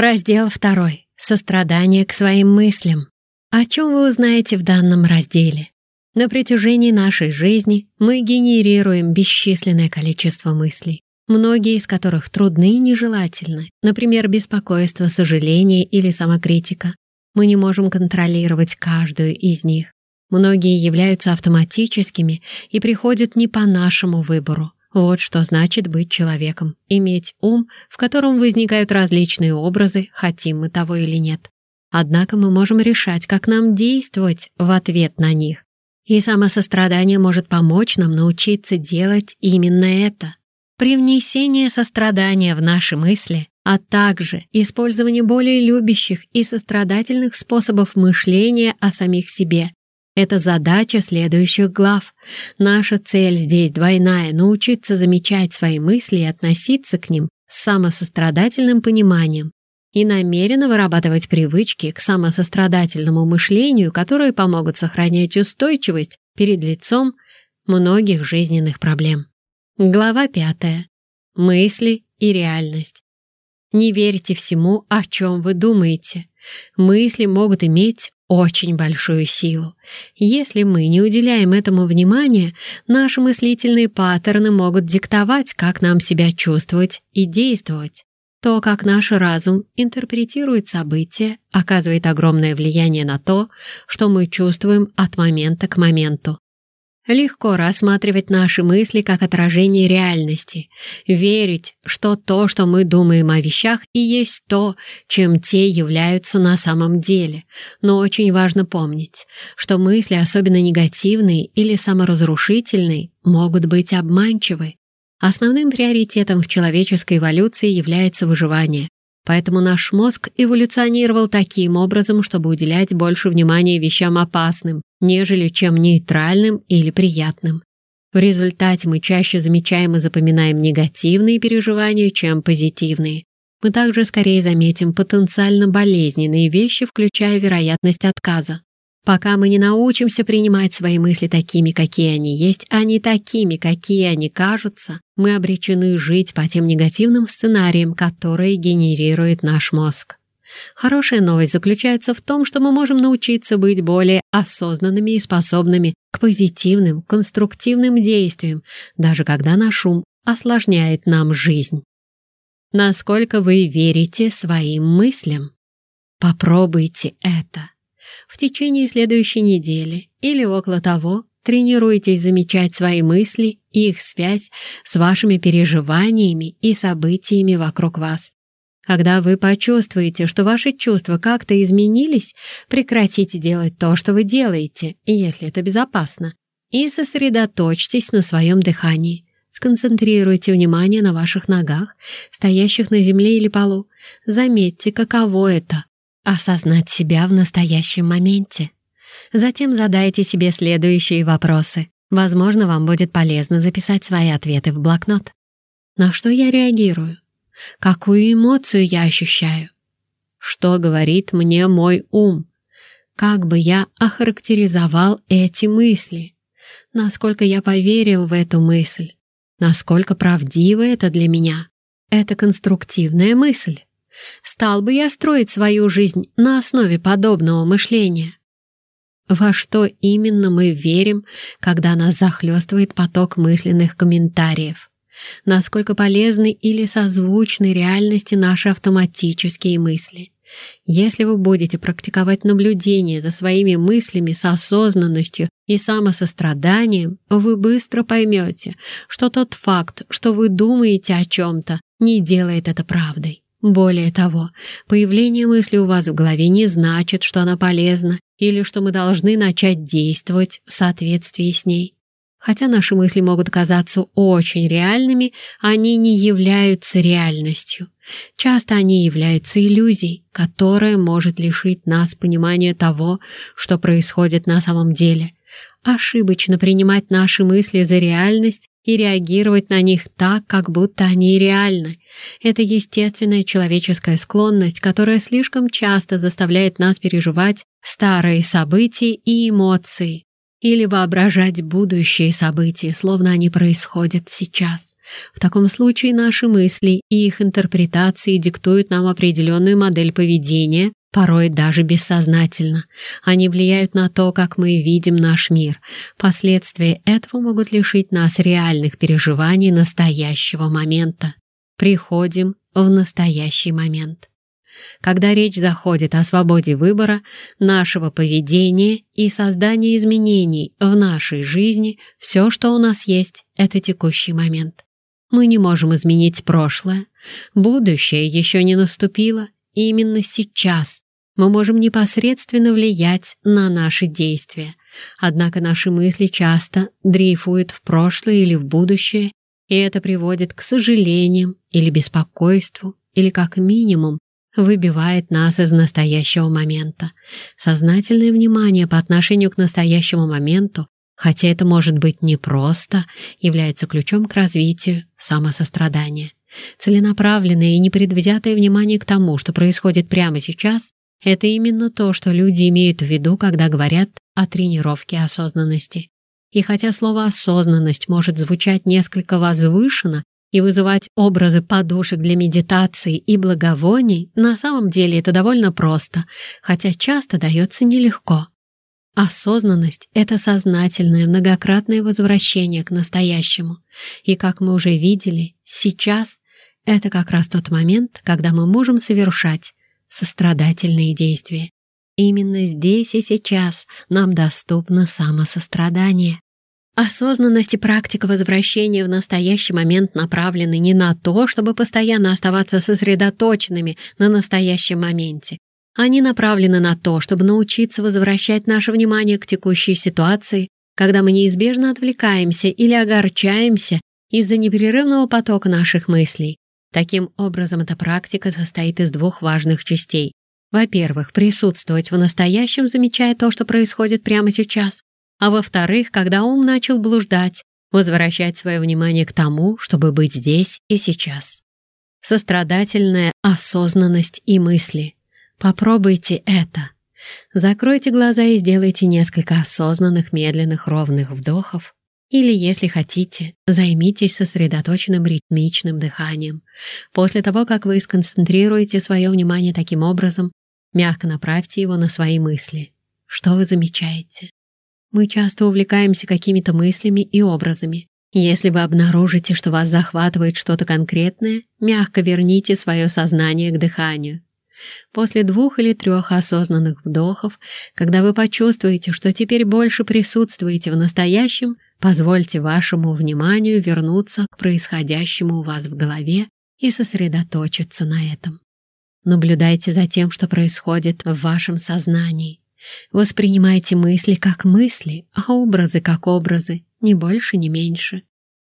Раздел второй. Сострадание к своим мыслям. О чем вы узнаете в данном разделе? На протяжении нашей жизни мы генерируем бесчисленное количество мыслей, многие из которых трудны и нежелательны, например, беспокойство, сожаление или самокритика. Мы не можем контролировать каждую из них. Многие являются автоматическими и приходят не по нашему выбору. Вот что значит быть человеком, иметь ум, в котором возникают различные образы, хотим мы того или нет. Однако мы можем решать, как нам действовать в ответ на них. И самосострадание может помочь нам научиться делать именно это. Привнесение сострадания в наши мысли, а также использование более любящих и сострадательных способов мышления о самих себе это задача следующих глав. Наша цель здесь двойная — научиться замечать свои мысли и относиться к ним с самосострадательным пониманием и намеренно вырабатывать привычки к самосострадательному мышлению, которые помогут сохранять устойчивость перед лицом многих жизненных проблем. Глава пятая. Мысли и реальность. Не верьте всему, о чем вы думаете. Мысли могут иметь очень большую силу. Если мы не уделяем этому внимания, наши мыслительные паттерны могут диктовать, как нам себя чувствовать и действовать. То, как наш разум интерпретирует события, оказывает огромное влияние на то, что мы чувствуем от момента к моменту. Легко рассматривать наши мысли как отражение реальности, верить, что то, что мы думаем о вещах, и есть то, чем те являются на самом деле. Но очень важно помнить, что мысли, особенно негативные или саморазрушительные, могут быть обманчивы. Основным приоритетом в человеческой эволюции является выживание. Поэтому наш мозг эволюционировал таким образом, чтобы уделять больше внимания вещам опасным, нежели чем нейтральным или приятным. В результате мы чаще замечаем и запоминаем негативные переживания, чем позитивные. Мы также скорее заметим потенциально болезненные вещи, включая вероятность отказа. Пока мы не научимся принимать свои мысли такими, какие они есть, а не такими, какие они кажутся, мы обречены жить по тем негативным сценариям, которые генерирует наш мозг. Хорошая новость заключается в том, что мы можем научиться быть более осознанными и способными к позитивным, конструктивным действиям, даже когда наш ум осложняет нам жизнь. Насколько вы верите своим мыслям? Попробуйте это. В течение следующей недели или около того тренируйтесь замечать свои мысли и их связь с вашими переживаниями и событиями вокруг вас. Когда вы почувствуете, что ваши чувства как-то изменились, прекратите делать то, что вы делаете, если это безопасно, и сосредоточьтесь на своем дыхании. Сконцентрируйте внимание на ваших ногах, стоящих на земле или полу. Заметьте, каково это осознать себя в настоящем моменте. Затем задайте себе следующие вопросы. Возможно, вам будет полезно записать свои ответы в блокнот. На что я реагирую? Какую эмоцию я ощущаю? Что говорит мне мой ум? Как бы я охарактеризовал эти мысли? Насколько я поверил в эту мысль? Насколько правдиво это для меня? Это конструктивная мысль. Стал бы я строить свою жизнь на основе подобного мышления? Во что именно мы верим, когда нас захлестывает поток мысленных комментариев? Насколько полезны или созвучны реальности наши автоматические мысли? Если вы будете практиковать наблюдение за своими мыслями с осознанностью и самосостраданием, вы быстро поймете, что тот факт, что вы думаете о чем-то, не делает это правдой. Более того, появление мысли у вас в голове не значит, что она полезна или что мы должны начать действовать в соответствии с ней. Хотя наши мысли могут казаться очень реальными, они не являются реальностью. Часто они являются иллюзией, которая может лишить нас понимания того, что происходит на самом деле. Ошибочно принимать наши мысли за реальность и реагировать на них так, как будто они реальны. Это естественная человеческая склонность, которая слишком часто заставляет нас переживать старые события и эмоции или воображать будущие события, словно они происходят сейчас. В таком случае наши мысли и их интерпретации диктуют нам определенную модель поведения, порой даже бессознательно. Они влияют на то, как мы видим наш мир. Последствия этого могут лишить нас реальных переживаний настоящего момента. Приходим в настоящий момент. Когда речь заходит о свободе выбора, нашего поведения и создании изменений в нашей жизни, все, что у нас есть, это текущий момент. Мы не можем изменить прошлое, будущее еще не наступило, и именно сейчас мы можем непосредственно влиять на наши действия. Однако наши мысли часто дрейфуют в прошлое или в будущее, и это приводит к сожалениям или беспокойству, или как минимум выбивает нас из настоящего момента. Сознательное внимание по отношению к настоящему моменту, хотя это может быть непросто, является ключом к развитию самосострадания. Целенаправленное и непредвзятое внимание к тому, что происходит прямо сейчас, это именно то, что люди имеют в виду, когда говорят о тренировке осознанности. И хотя слово «осознанность» может звучать несколько возвышенно и вызывать образы подушек для медитации и благовоний, на самом деле это довольно просто, хотя часто дается нелегко. Осознанность — это сознательное многократное возвращение к настоящему. И, как мы уже видели, сейчас — это как раз тот момент, когда мы можем совершать сострадательные действия. Именно здесь и сейчас нам доступно самосострадание. Осознанность и практика возвращения в настоящий момент направлены не на то, чтобы постоянно оставаться сосредоточенными на настоящем моменте. Они направлены на то, чтобы научиться возвращать наше внимание к текущей ситуации, когда мы неизбежно отвлекаемся или огорчаемся из-за непрерывного потока наших мыслей. Таким образом, эта практика состоит из двух важных частей. Во-первых, присутствовать в настоящем, замечая то, что происходит прямо сейчас, а во-вторых, когда ум начал блуждать, возвращать свое внимание к тому, чтобы быть здесь и сейчас. Сострадательная осознанность и мысли. Попробуйте это. Закройте глаза и сделайте несколько осознанных, медленных, ровных вдохов. Или, если хотите, займитесь сосредоточенным ритмичным дыханием. После того, как вы сконцентрируете свое внимание таким образом, мягко направьте его на свои мысли. Что вы замечаете? Мы часто увлекаемся какими-то мыслями и образами. Если вы обнаружите, что вас захватывает что-то конкретное, мягко верните свое сознание к дыханию. После двух или трех осознанных вдохов, когда вы почувствуете, что теперь больше присутствуете в настоящем, позвольте вашему вниманию вернуться к происходящему у вас в голове и сосредоточиться на этом. Наблюдайте за тем, что происходит в вашем сознании. Воспринимайте мысли как мысли, а образы как образы, ни больше, ни меньше.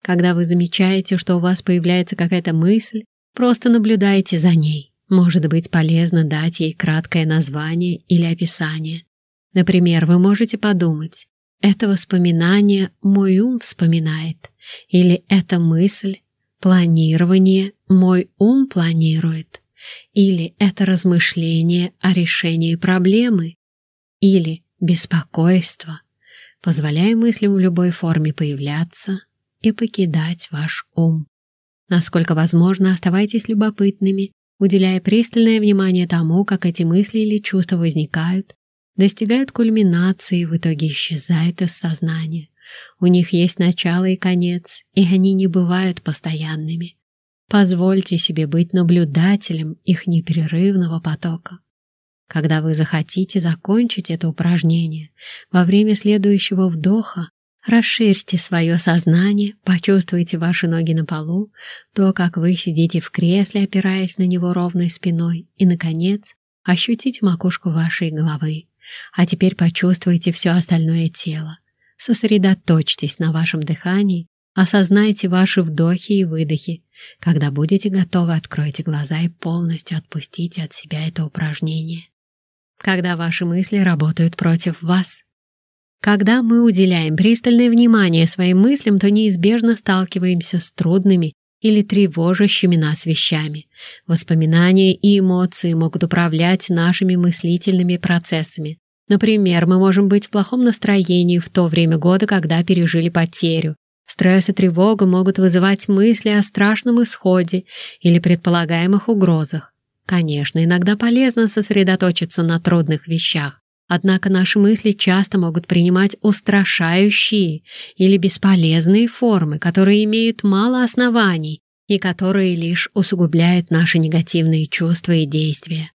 Когда вы замечаете, что у вас появляется какая-то мысль, просто наблюдайте за ней. Может быть полезно дать ей краткое название или описание. Например, вы можете подумать, это воспоминание мой ум вспоминает, или эта мысль, планирование мой ум планирует, или это размышление о решении проблемы, или беспокойство, позволяя мыслям в любой форме появляться и покидать ваш ум. Насколько возможно, оставайтесь любопытными, уделяя пристальное внимание тому, как эти мысли или чувства возникают, достигают кульминации и в итоге исчезают из сознания. У них есть начало и конец, и они не бывают постоянными. Позвольте себе быть наблюдателем их непрерывного потока. Когда вы захотите закончить это упражнение, во время следующего вдоха расширьте свое сознание, почувствуйте ваши ноги на полу, то, как вы сидите в кресле, опираясь на него ровной спиной, и, наконец, ощутите макушку вашей головы. А теперь почувствуйте все остальное тело. Сосредоточьтесь на вашем дыхании, осознайте ваши вдохи и выдохи. Когда будете готовы, откройте глаза и полностью отпустите от себя это упражнение когда ваши мысли работают против вас. Когда мы уделяем пристальное внимание своим мыслям, то неизбежно сталкиваемся с трудными или тревожащими нас вещами. Воспоминания и эмоции могут управлять нашими мыслительными процессами. Например, мы можем быть в плохом настроении в то время года, когда пережили потерю, Стресс и тревога могут вызывать мысли о страшном исходе или предполагаемых угрозах. Конечно, иногда полезно сосредоточиться на трудных вещах, однако наши мысли часто могут принимать устрашающие или бесполезные формы, которые имеют мало оснований и которые лишь усугубляют наши негативные чувства и действия.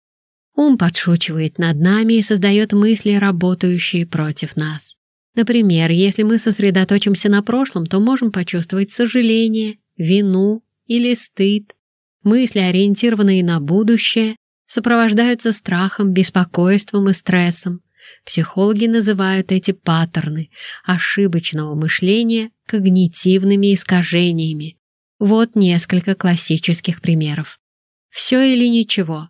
Ум подшучивает над нами и создает мысли, работающие против нас. Например, если мы сосредоточимся на прошлом, то можем почувствовать сожаление, вину или стыд. Мысли, ориентированные на будущее, сопровождаются страхом, беспокойством и стрессом. Психологи называют эти паттерны ошибочного мышления когнитивными искажениями. Вот несколько классических примеров. Все или ничего.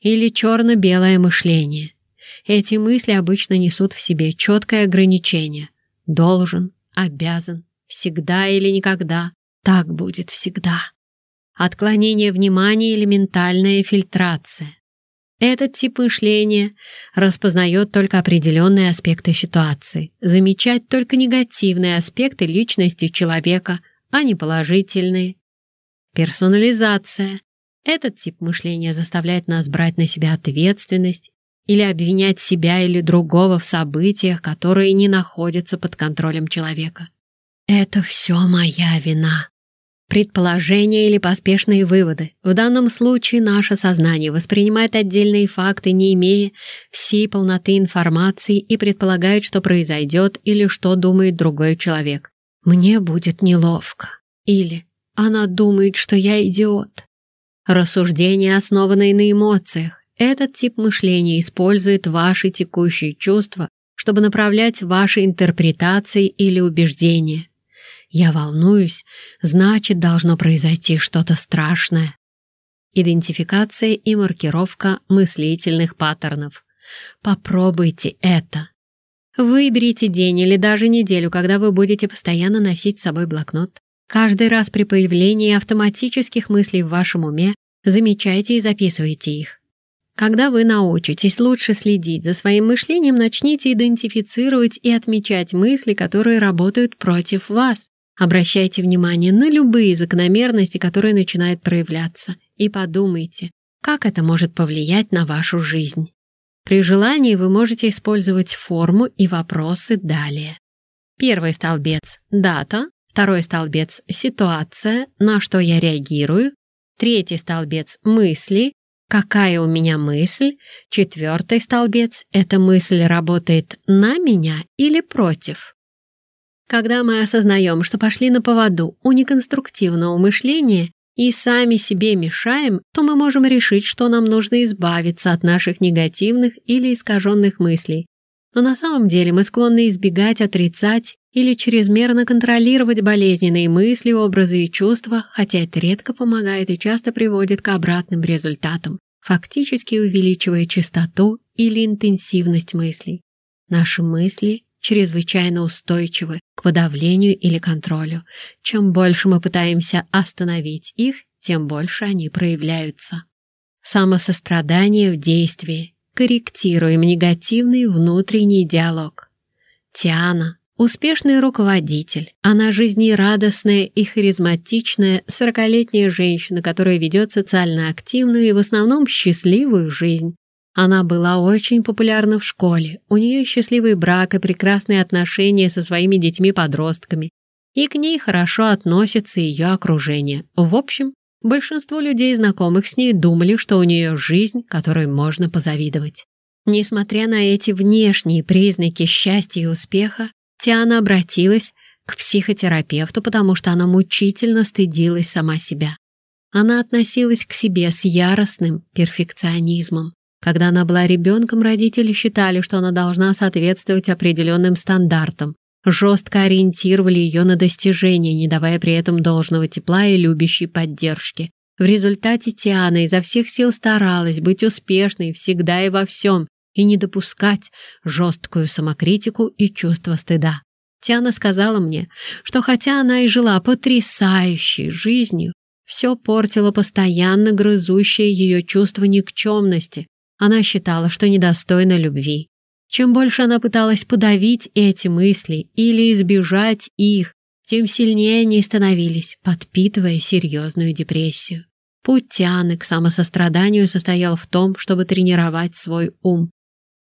Или черно-белое мышление. Эти мысли обычно несут в себе четкое ограничение. Должен, обязан, всегда или никогда. Так будет всегда. Отклонение внимания или ментальная фильтрация. Этот тип мышления распознает только определенные аспекты ситуации, замечать только негативные аспекты личности человека, а не положительные. Персонализация. Этот тип мышления заставляет нас брать на себя ответственность или обвинять себя или другого в событиях, которые не находятся под контролем человека. Это все моя вина. Предположения или поспешные выводы. В данном случае наше сознание воспринимает отдельные факты, не имея всей полноты информации и предполагает, что произойдет или что думает другой человек. «Мне будет неловко». Или «Она думает, что я идиот». Рассуждения, основанные на эмоциях. Этот тип мышления использует ваши текущие чувства, чтобы направлять ваши интерпретации или убеждения. Я волнуюсь, значит, должно произойти что-то страшное. Идентификация и маркировка мыслительных паттернов. Попробуйте это. Выберите день или даже неделю, когда вы будете постоянно носить с собой блокнот. Каждый раз при появлении автоматических мыслей в вашем уме замечайте и записывайте их. Когда вы научитесь лучше следить за своим мышлением, начните идентифицировать и отмечать мысли, которые работают против вас. Обращайте внимание на любые закономерности, которые начинают проявляться, и подумайте, как это может повлиять на вашу жизнь. При желании вы можете использовать форму и вопросы далее. Первый столбец – дата, второй столбец – ситуация, на что я реагирую, третий столбец – мысли, какая у меня мысль, четвертый столбец – эта мысль работает на меня или против. Когда мы осознаем, что пошли на поводу у неконструктивного мышления и сами себе мешаем, то мы можем решить, что нам нужно избавиться от наших негативных или искаженных мыслей. Но на самом деле мы склонны избегать, отрицать или чрезмерно контролировать болезненные мысли, образы и чувства, хотя это редко помогает и часто приводит к обратным результатам, фактически увеличивая частоту или интенсивность мыслей. Наши мысли чрезвычайно устойчивы к подавлению или контролю. Чем больше мы пытаемся остановить их, тем больше они проявляются. Самосострадание в действии. Корректируем негативный внутренний диалог. Тиана – успешный руководитель. Она жизнерадостная и харизматичная сорокалетняя женщина, которая ведет социально активную и в основном счастливую жизнь. Она была очень популярна в школе, у нее счастливый брак и прекрасные отношения со своими детьми-подростками, и к ней хорошо относится ее окружение. В общем, большинство людей, знакомых с ней, думали, что у нее жизнь, которой можно позавидовать. Несмотря на эти внешние признаки счастья и успеха, Тиана обратилась к психотерапевту, потому что она мучительно стыдилась сама себя. Она относилась к себе с яростным перфекционизмом. Когда она была ребенком, родители считали, что она должна соответствовать определенным стандартам, жестко ориентировали ее на достижения, не давая при этом должного тепла и любящей поддержки. В результате Тиана изо всех сил старалась быть успешной всегда и во всем и не допускать жесткую самокритику и чувство стыда. Тиана сказала мне, что хотя она и жила потрясающей жизнью, все портило постоянно грызущее ее чувство никчемности, она считала, что недостойна любви. Чем больше она пыталась подавить эти мысли или избежать их, тем сильнее они становились, подпитывая серьезную депрессию. Путь Тианы к самосостраданию состоял в том, чтобы тренировать свой ум.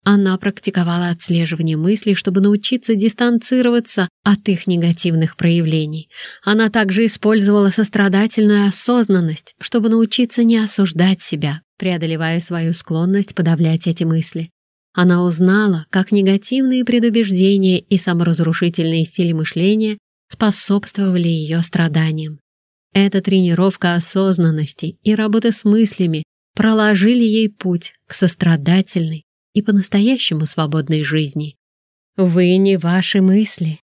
Она практиковала отслеживание мыслей, чтобы научиться дистанцироваться от их негативных проявлений. Она также использовала сострадательную осознанность, чтобы научиться не осуждать себя, преодолевая свою склонность подавлять эти мысли. Она узнала, как негативные предубеждения и саморазрушительные стили мышления способствовали ее страданиям. Эта тренировка осознанности и работа с мыслями проложили ей путь к сострадательной и по-настоящему свободной жизни. Вы не ваши мысли.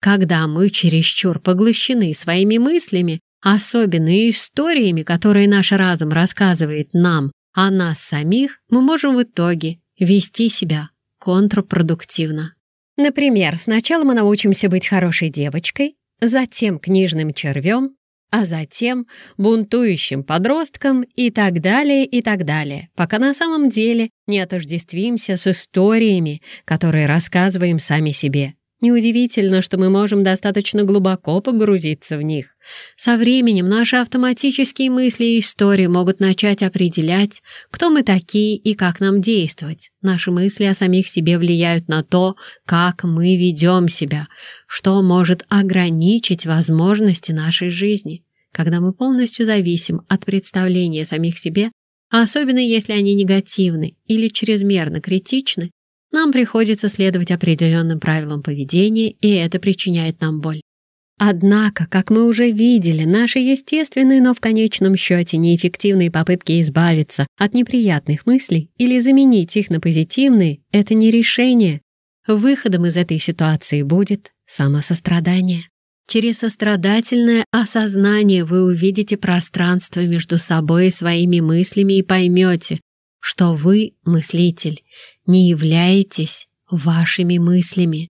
Когда мы чересчур поглощены своими мыслями, особенно историями, которые наш разум рассказывает нам о нас самих, мы можем в итоге вести себя контрпродуктивно. Например, сначала мы научимся быть хорошей девочкой, затем книжным червем, а затем бунтующим подростком и так далее, и так далее, пока на самом деле не отождествимся с историями, которые рассказываем сами себе. Неудивительно, что мы можем достаточно глубоко погрузиться в них. Со временем наши автоматические мысли и истории могут начать определять, кто мы такие и как нам действовать. Наши мысли о самих себе влияют на то, как мы ведем себя, что может ограничить возможности нашей жизни. Когда мы полностью зависим от представления самих себе, особенно если они негативны или чрезмерно критичны, нам приходится следовать определенным правилам поведения, и это причиняет нам боль. Однако, как мы уже видели, наши естественные, но в конечном счете неэффективные попытки избавиться от неприятных мыслей или заменить их на позитивные — это не решение. Выходом из этой ситуации будет самосострадание. Через сострадательное осознание вы увидите пространство между собой и своими мыслями и поймете, что вы, мыслитель, не являетесь вашими мыслями.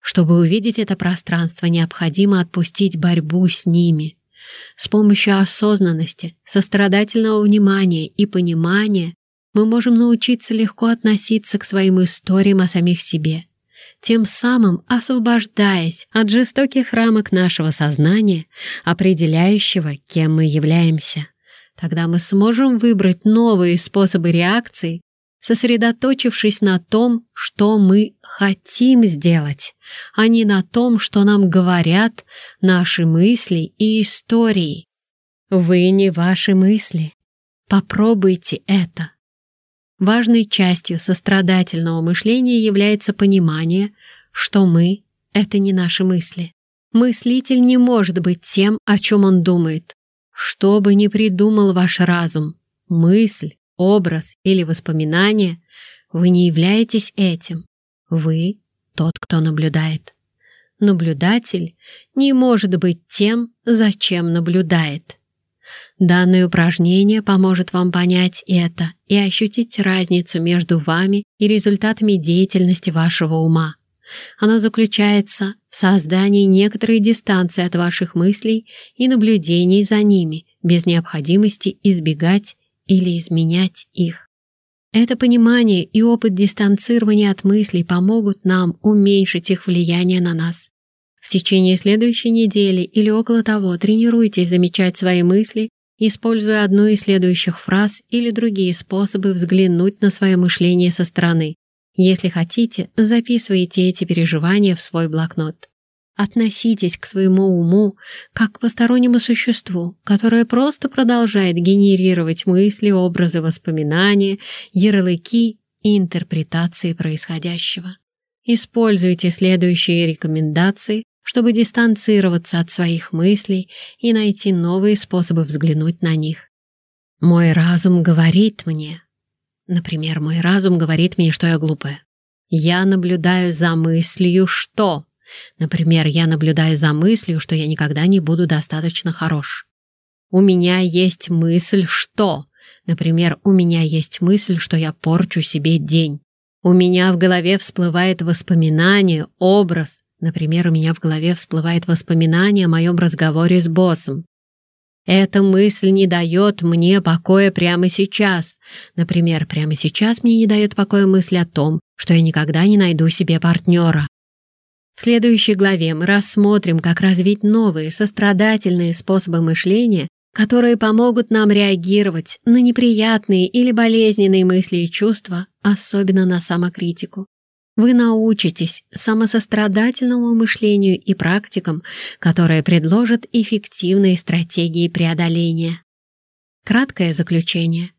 Чтобы увидеть это пространство, необходимо отпустить борьбу с ними. С помощью осознанности, сострадательного внимания и понимания мы можем научиться легко относиться к своим историям о самих себе, тем самым освобождаясь от жестоких рамок нашего сознания, определяющего, кем мы являемся. Тогда мы сможем выбрать новые способы реакции, сосредоточившись на том, что мы хотим сделать, а не на том, что нам говорят наши мысли и истории. Вы не ваши мысли. Попробуйте это. Важной частью сострадательного мышления является понимание, что мы — это не наши мысли. Мыслитель не может быть тем, о чем он думает. Что бы ни придумал ваш разум, мысль, образ или воспоминание, вы не являетесь этим. Вы — тот, кто наблюдает. Наблюдатель не может быть тем, зачем наблюдает. Данное упражнение поможет вам понять это и ощутить разницу между вами и результатами деятельности вашего ума. Оно заключается в создании некоторой дистанции от ваших мыслей и наблюдений за ними, без необходимости избегать или изменять их. Это понимание и опыт дистанцирования от мыслей помогут нам уменьшить их влияние на нас. В течение следующей недели или около того тренируйтесь замечать свои мысли, используя одну из следующих фраз или другие способы взглянуть на свое мышление со стороны. Если хотите, записывайте эти переживания в свой блокнот. Относитесь к своему уму как к постороннему существу, которое просто продолжает генерировать мысли, образы, воспоминания, ярлыки и интерпретации происходящего. Используйте следующие рекомендации, чтобы дистанцироваться от своих мыслей и найти новые способы взглянуть на них. Мой разум говорит мне, например, мой разум говорит мне, что я глупая. Я наблюдаю за мыслью «что?», Например, я наблюдаю за мыслью, что я никогда не буду достаточно хорош. У меня есть мысль «что?». Например, у меня есть мысль, что я порчу себе день. У меня в голове всплывает воспоминание, образ. Например, у меня в голове всплывает воспоминание о моем разговоре с боссом. Эта мысль не дает мне покоя прямо сейчас. Например, прямо сейчас мне не дает покоя мысль о том, что я никогда не найду себе партнера. В следующей главе мы рассмотрим, как развить новые сострадательные способы мышления, которые помогут нам реагировать на неприятные или болезненные мысли и чувства, особенно на самокритику. Вы научитесь самосострадательному мышлению и практикам, которые предложат эффективные стратегии преодоления. Краткое заключение.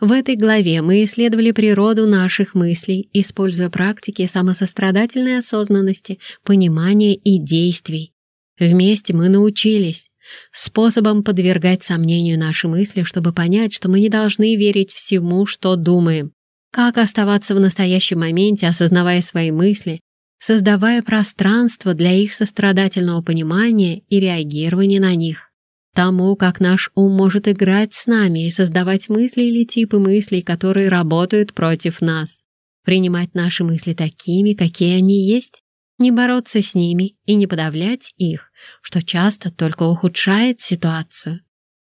В этой главе мы исследовали природу наших мыслей, используя практики самосострадательной осознанности, понимания и действий. Вместе мы научились способом подвергать сомнению наши мысли, чтобы понять, что мы не должны верить всему, что думаем, как оставаться в настоящем моменте, осознавая свои мысли, создавая пространство для их сострадательного понимания и реагирования на них. Тому, как наш ум может играть с нами и создавать мысли или типы мыслей, которые работают против нас. Принимать наши мысли такими, какие они есть, не бороться с ними и не подавлять их, что часто только ухудшает ситуацию.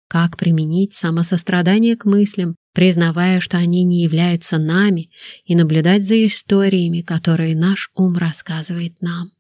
Как применить самосострадание к мыслям, признавая, что они не являются нами, и наблюдать за историями, которые наш ум рассказывает нам.